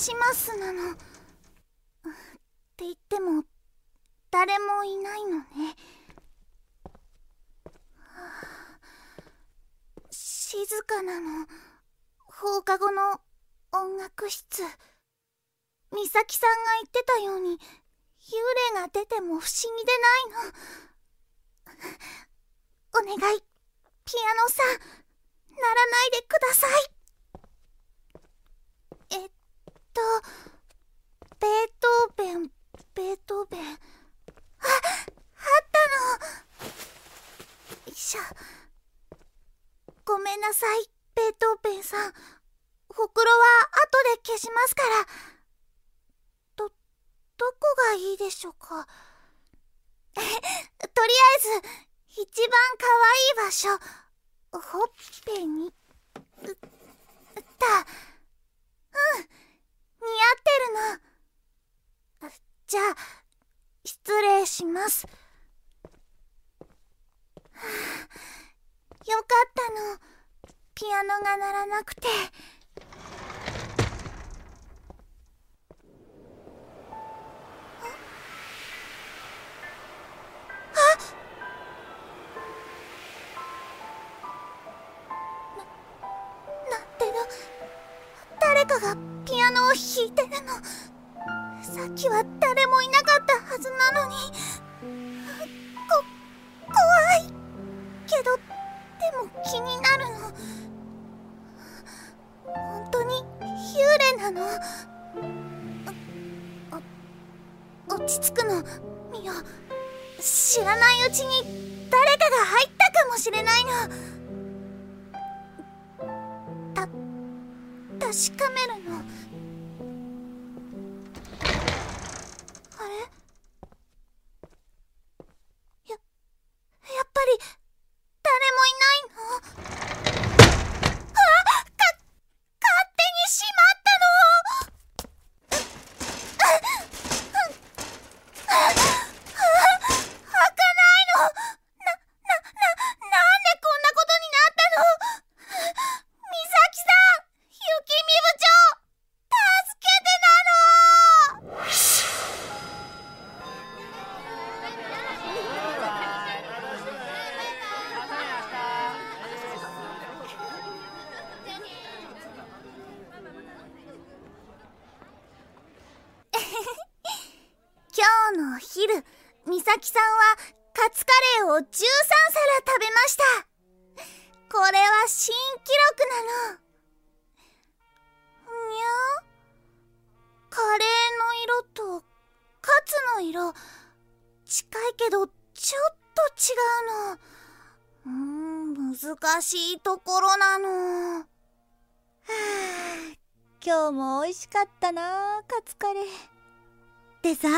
シマスなの。って言っても、誰もいないのね。静かなの。放課後の音楽室。美咲さんが言ってたように、幽霊が出ても不思議でないの。お願い、ピアノさん、鳴らないでください。と、ベートーベン、ベートーベン。あ、あったの。よいしょ。ごめんなさい、ベートーベンさん。ほくろは後で消しますから。ど、どこがいいでしょうか？とりあえず、一番可愛いい場所、ほっぺに、う、った。うん、ってるの。じゃあ、失礼します。よかったの。ピアノが鳴らなくて。誰かがピアノを弾いてるの。さっきは誰もいなかったはずなのに。こ怖いけどでも気になるの。本当に幽霊なの。落ち着くの。ミオ知らないうちに誰かが入ったかもしれないの。確かめるの。美咲さんはカツカレーを13皿食べました。これは新記録なの。にゃカレーの色とカツの色、近いけどちょっと違うの。うーん、難しいところなの。はあ、今日も美味しかったなカツカレー。でさ、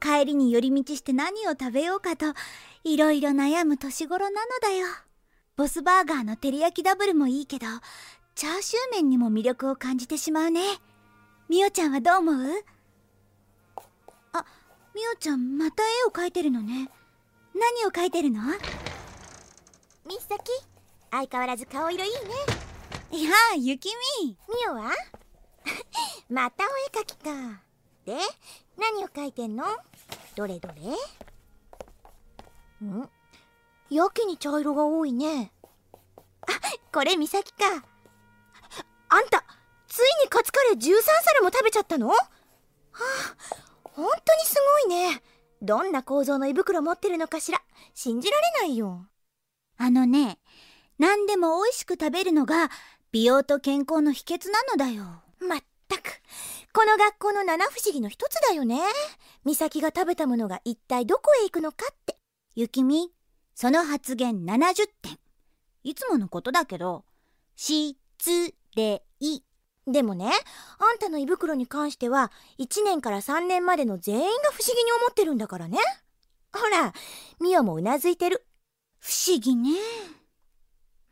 帰りに寄り道して何を食べようかといろいろ悩む年頃なのだよ。ボスバーガーの照り焼きダブルもいいけどチャーシュー麺にも魅力を感じてしまうね。みおちゃんはどう思う？あみおちゃんまた絵を描いてるのね。何を描いてるの？みさき相変わらず顔色いいね。いやゆきみみおは？またお絵描きか。で何を描いてんの？どれどれ？ん？やけに茶色が多いね。あこれ美咲か。あんたついにカツカレー13皿も食べちゃったの？はあ本当にすごいね。どんな構造の胃袋持ってるのかしら？信じられないよ。あのね何でも美味しく食べるのが美容と健康の秘訣なのだよ。まったくこの学校の七不思議の一つだよね。美咲が食べたものが一体どこへ行くのかって。ゆきみ、その発言70点。いつものことだけど、失礼。でもね、あんたの胃袋に関しては、1年から3年までの全員が不思議に思ってるんだからね。ほら、ミオもうなずいてる。不思議ね。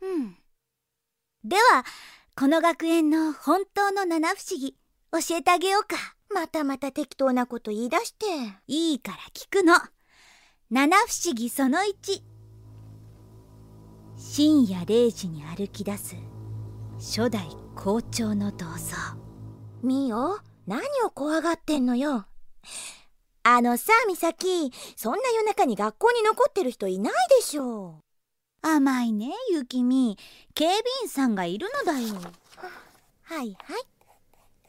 うん。では、この学園の本当の七不思議、教えてあげようか。またまた適当なこと言い出して。いいから聞くの。七不思議その1。深夜0時に歩き出す初代校長の銅像。みよ何を怖がってんのよあのさ美咲そんな夜中に学校に残ってる人いないでしょ甘いねゆきみ警備員さんがいるのだよはいはい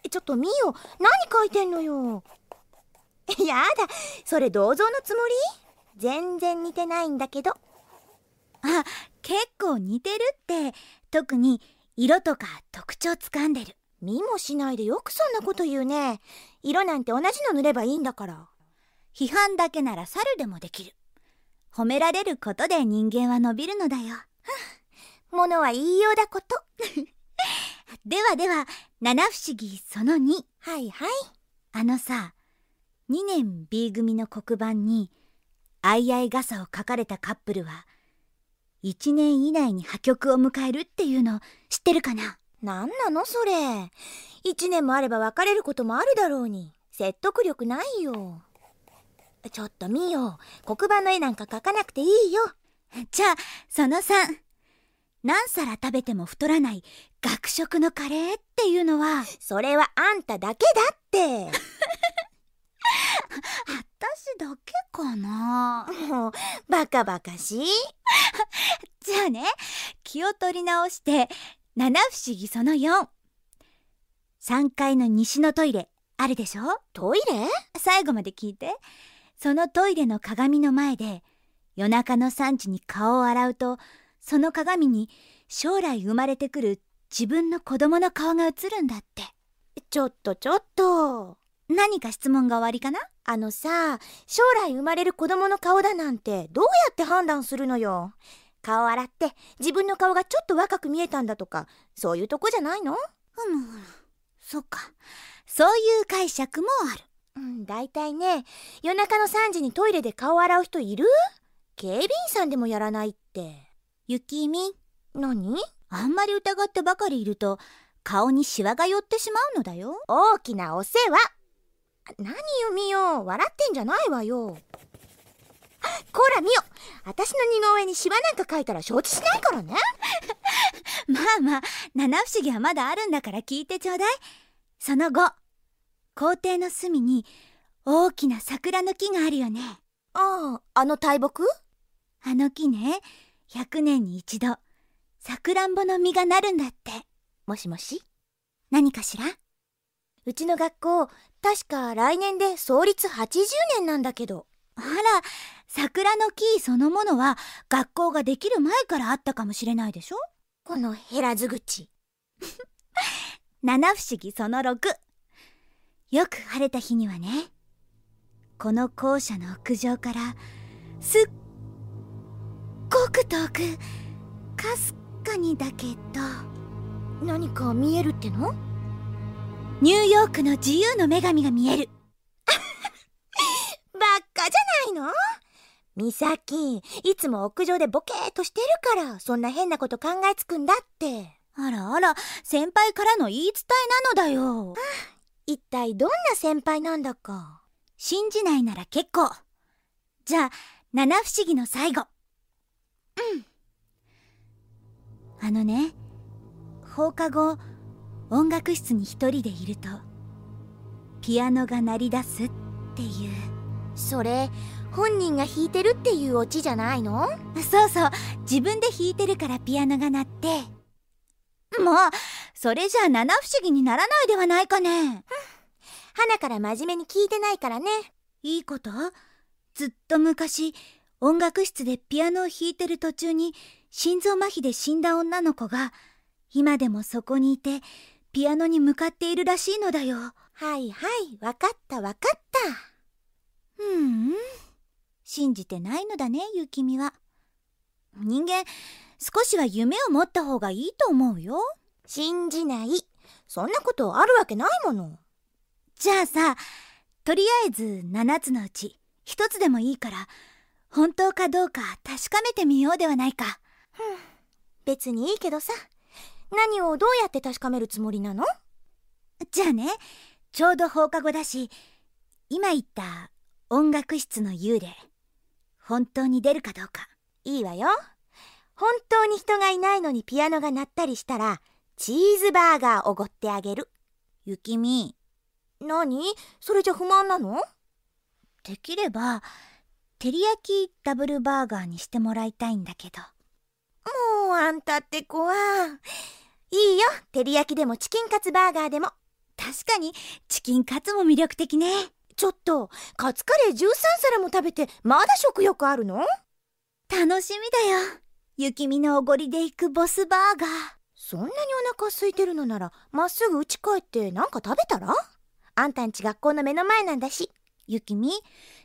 ちょっとみよ何書いてんのよ。やだそれ銅像のつもり？全然似てないんだけど。あ結構似てるって。特に色とか特徴つかんでる。見もしないでよくそんなこと言うね。色なんて同じの塗ればいいんだから。批判だけなら猿でもできる。褒められることで人間は伸びるのだよ。ものは言いようだこと。ではでは七不思議その2はいはい。あのさ2年 B 組の黒板に「あいあい傘」を書かれたカップルは1年以内に破局を迎えるっていうの知ってるかな？なんなのそれ。1年もあれば別れることもあるだろうに。説得力ないよ。ちょっと見よ黒板の絵なんか描かなくていいよ。じゃあその3何皿食べても太らない学食のカレーっていうのはそれはあんただけだって。私だけかな。もうバカバカしい。じゃあね気を取り直して七不思議その43階の西のトイレあるでしょ？トイレ？最後まで聞いて。そのトイレの鏡の前で夜中の3時に顔を洗うとその鏡に将来生まれてくる自分の子供の顔が映るんだって。ちょっとちょっと。何か質問が終わりかな？あのさ将来生まれる子供の顔だなんてどうやって判断するのよ？顔洗って自分の顔がちょっと若く見えたんだとかそういうとこじゃないの？ふむそっか。そういう解釈もある。うん大体ね夜中の3時にトイレで顔洗う人いる？警備員さんでもやらないって。ゆきみ何？あんまり疑ってばかりいると顔にシワが寄ってしまうのだよ。大きなお世話。何よみよ笑ってんじゃないわよ。こらみよ。私の似顔絵にシワなんか描いたら承知しないからね。まあまあ七不思議はまだあるんだから聞いてちょうだい。その後校庭の隅に大きな桜の木があるよね。あああの大木？あの木ね100年に一度さくらんぼの実がなるんだって。もしもし？何かしら？うちの学校確か来年で創立80年なんだけど。あら桜の木そのものは学校ができる前からあったかもしれないでしょ？この減らず口七不思議その6よく晴れた日にはねこの校舎の屋上からすっごく遠くかすかにだけど。何か見えるっての？ニューヨークの自由の女神が見える。ばっかじゃないの？美咲いつも屋上でボケーっとしてるからそんな変なこと考えつくんだって。あらあら先輩からの言い伝えなのだよ。一体どんな先輩なんだか。信じないなら結構。じゃあ七不思議の最後うんあのね放課後音楽室に一人でいるとピアノが鳴り出すっていう。それ本人が弾いてるっていうオチじゃないの？そうそう自分で弾いてるからピアノが鳴って。もうそれじゃあ七不思議にならないではないかね。花から真面目に聞いてないからね。いいこと？ずっと昔音楽室でピアノを弾いてる途中に心臓麻痺で死んだ女の子が今でもそこにいてピアノに向かっているらしいのだよ。はいはいわかったわかった。うん。信じてないのだねゆきみは。人間少しは夢を持った方がいいと思うよ。信じない。そんなことあるわけないもの。じゃあさとりあえず7つのうち1つでもいいから本当かどうか確かめてみようではないか 別にいいけどさ何をどうやって確かめるつもりなの？じゃあねちょうど放課後だし今言った音楽室の幽霊本当に出るかどうかいいわよ。本当に人がいないのにピアノが鳴ったりしたらチーズバーガーおごってあげる。雪見。何？それじゃ不満なの？できれば照り焼きダブルバーガーにしてもらいたいんだけど。もうあんたって子はいいよ。照り焼きでもチキンカツバーガーでも。確かにチキンカツも魅力的ね。ちょっとカツカレー13皿も食べてまだ食欲あるの？楽しみだよ。雪見のおごりで行くボスバーガー。そんなにお腹空いてるのならまっすぐ家帰ってなんか食べたら？あんたんち学校の目の前なんだし雪見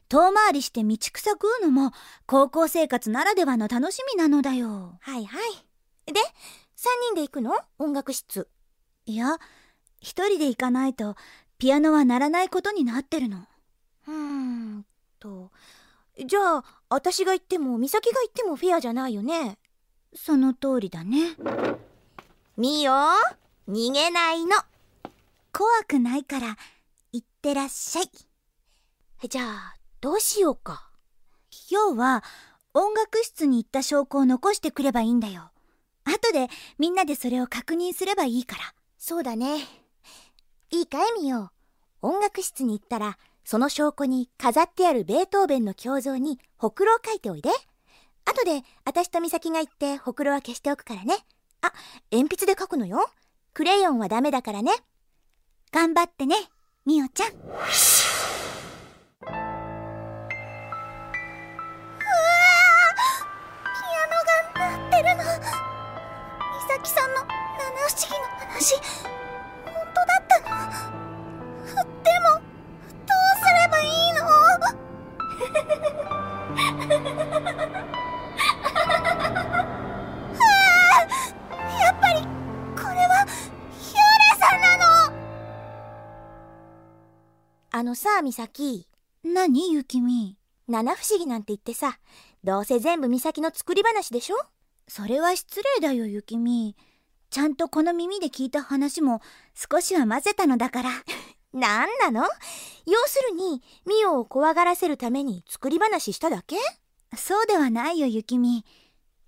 遠回りして道草食うのも高校生活ならではの楽しみなのだよ。はいはい。で3人で行くの？音楽室。いや一人で行かないとピアノは鳴らないことになってるの。うーんとじゃあ私が行っても美咲が行ってもフェアじゃないよね？その通りだね。みよ逃げないの。怖くないから行ってらっしゃいじゃあどうしようか？要は音楽室に行った証拠を残してくればいいんだよ。後でみんなでそれを確認すればいいから。そうだね。いいかいみよ音楽室に行ったらその証拠に飾ってあるベートーベンの胸像にほくろを書いておいで。後で私と美咲が行ってほくろは消しておくからね。あ鉛筆で書くのよ。クレヨンはダメだからね。頑張ってねみおちゃん咲さんの七不思議の話本当だったの？でもどうすればいいの？は あやっぱりこれはヒューレさんなの！あのさ美咲。何？雪見七不思議なんて言ってさどうせ全部美咲の作り話でしょ？それは失礼だよ雪見ちゃんとこの耳で聞いた話も少しは混ぜたのだから。なんなの？要するにミオを怖がらせるために作り話しただけ？そうではないよ雪見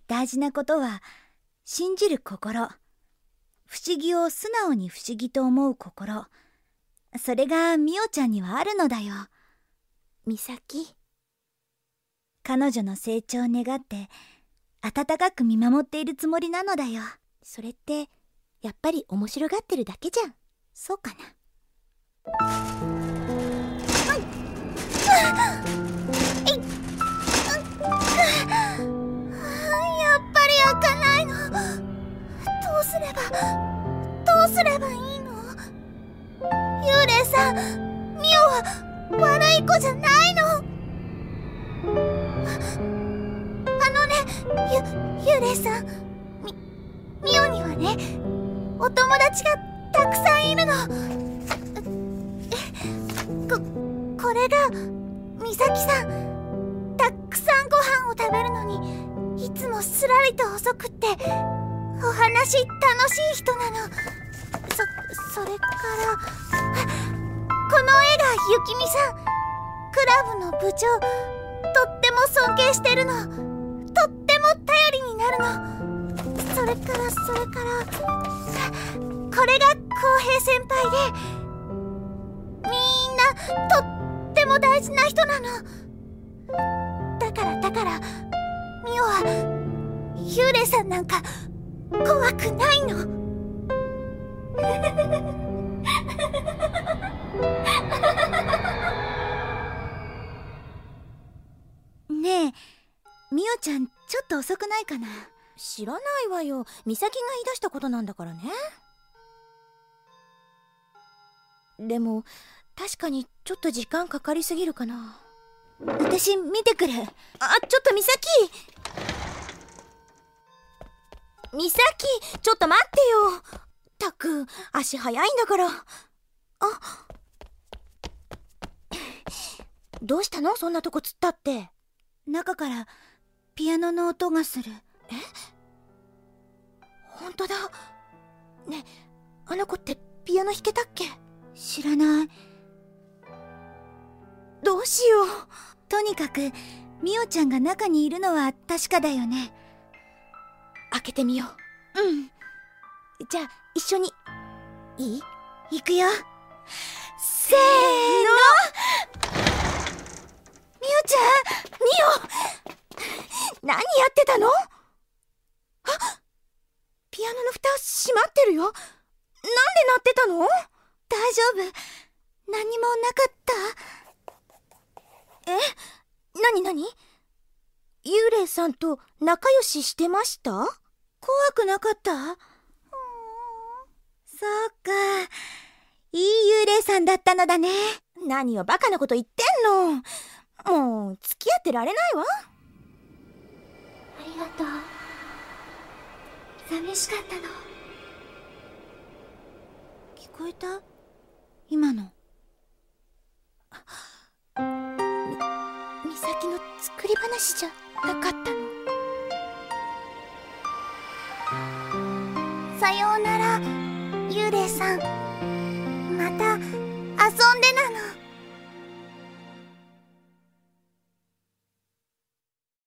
大事なことは信じる心。不思議を素直に不思議と思う心。それがみおちゃんにはあるのだよ。美咲？彼女の成長を願って温かく見守っているつもりなのだよ。それってやっぱり面白がってるだけじゃん。そうかな。やっぱり開かないの。どうすればどうすればいいの？幽霊さんミオは悪い子じゃない。幽霊さん。みミオにはねお友達がたくさんいるの。ここれが美咲さん。たくさんご飯を食べるのにいつもすらりと遅くってお話楽しい人なの。そそれからこの絵がゆきみさん。クラブの部長。とっても尊敬してるの。るの。それからそれからこれが浩平先輩でみんなとっても大事な人なの。だからだからミオは幽霊さんなんか怖くないの。ね えみおちゃんちょっと遅くないかな？知らないわよ。美咲が言い出したことなんだからね。でも確かにちょっと時間かかりすぎるかな。私見てくる。あちょっと美咲。美咲ちょっと待ってよ。たく足早いんだから。あ。どうしたの？そんなとこ突っ立って。中からピアノの音がする。え？本当だ。ねあの子ってピアノ弾けたっけ？知らない。どうしよう。とにかくみおちゃんが中にいるのは確かだよね。開けてみよう。うん。じゃあ一緒に。いい？いくよ。せーの。みおちゃん何やってたの？あ？ピアノの蓋閉まってるよ。なんで鳴ってたの？大丈夫。何もなかった。え？なになに幽霊さんと仲良ししてました？怖くなかった？そうか。いい幽霊さんだったのだね。何をバカなこと言ってんの？もう付き合ってられないわ。ありがとう。寂しかったの。聞こえた？今の。み美咲の作り話じゃなかったの？さようなら幽霊さん。また遊んでなの。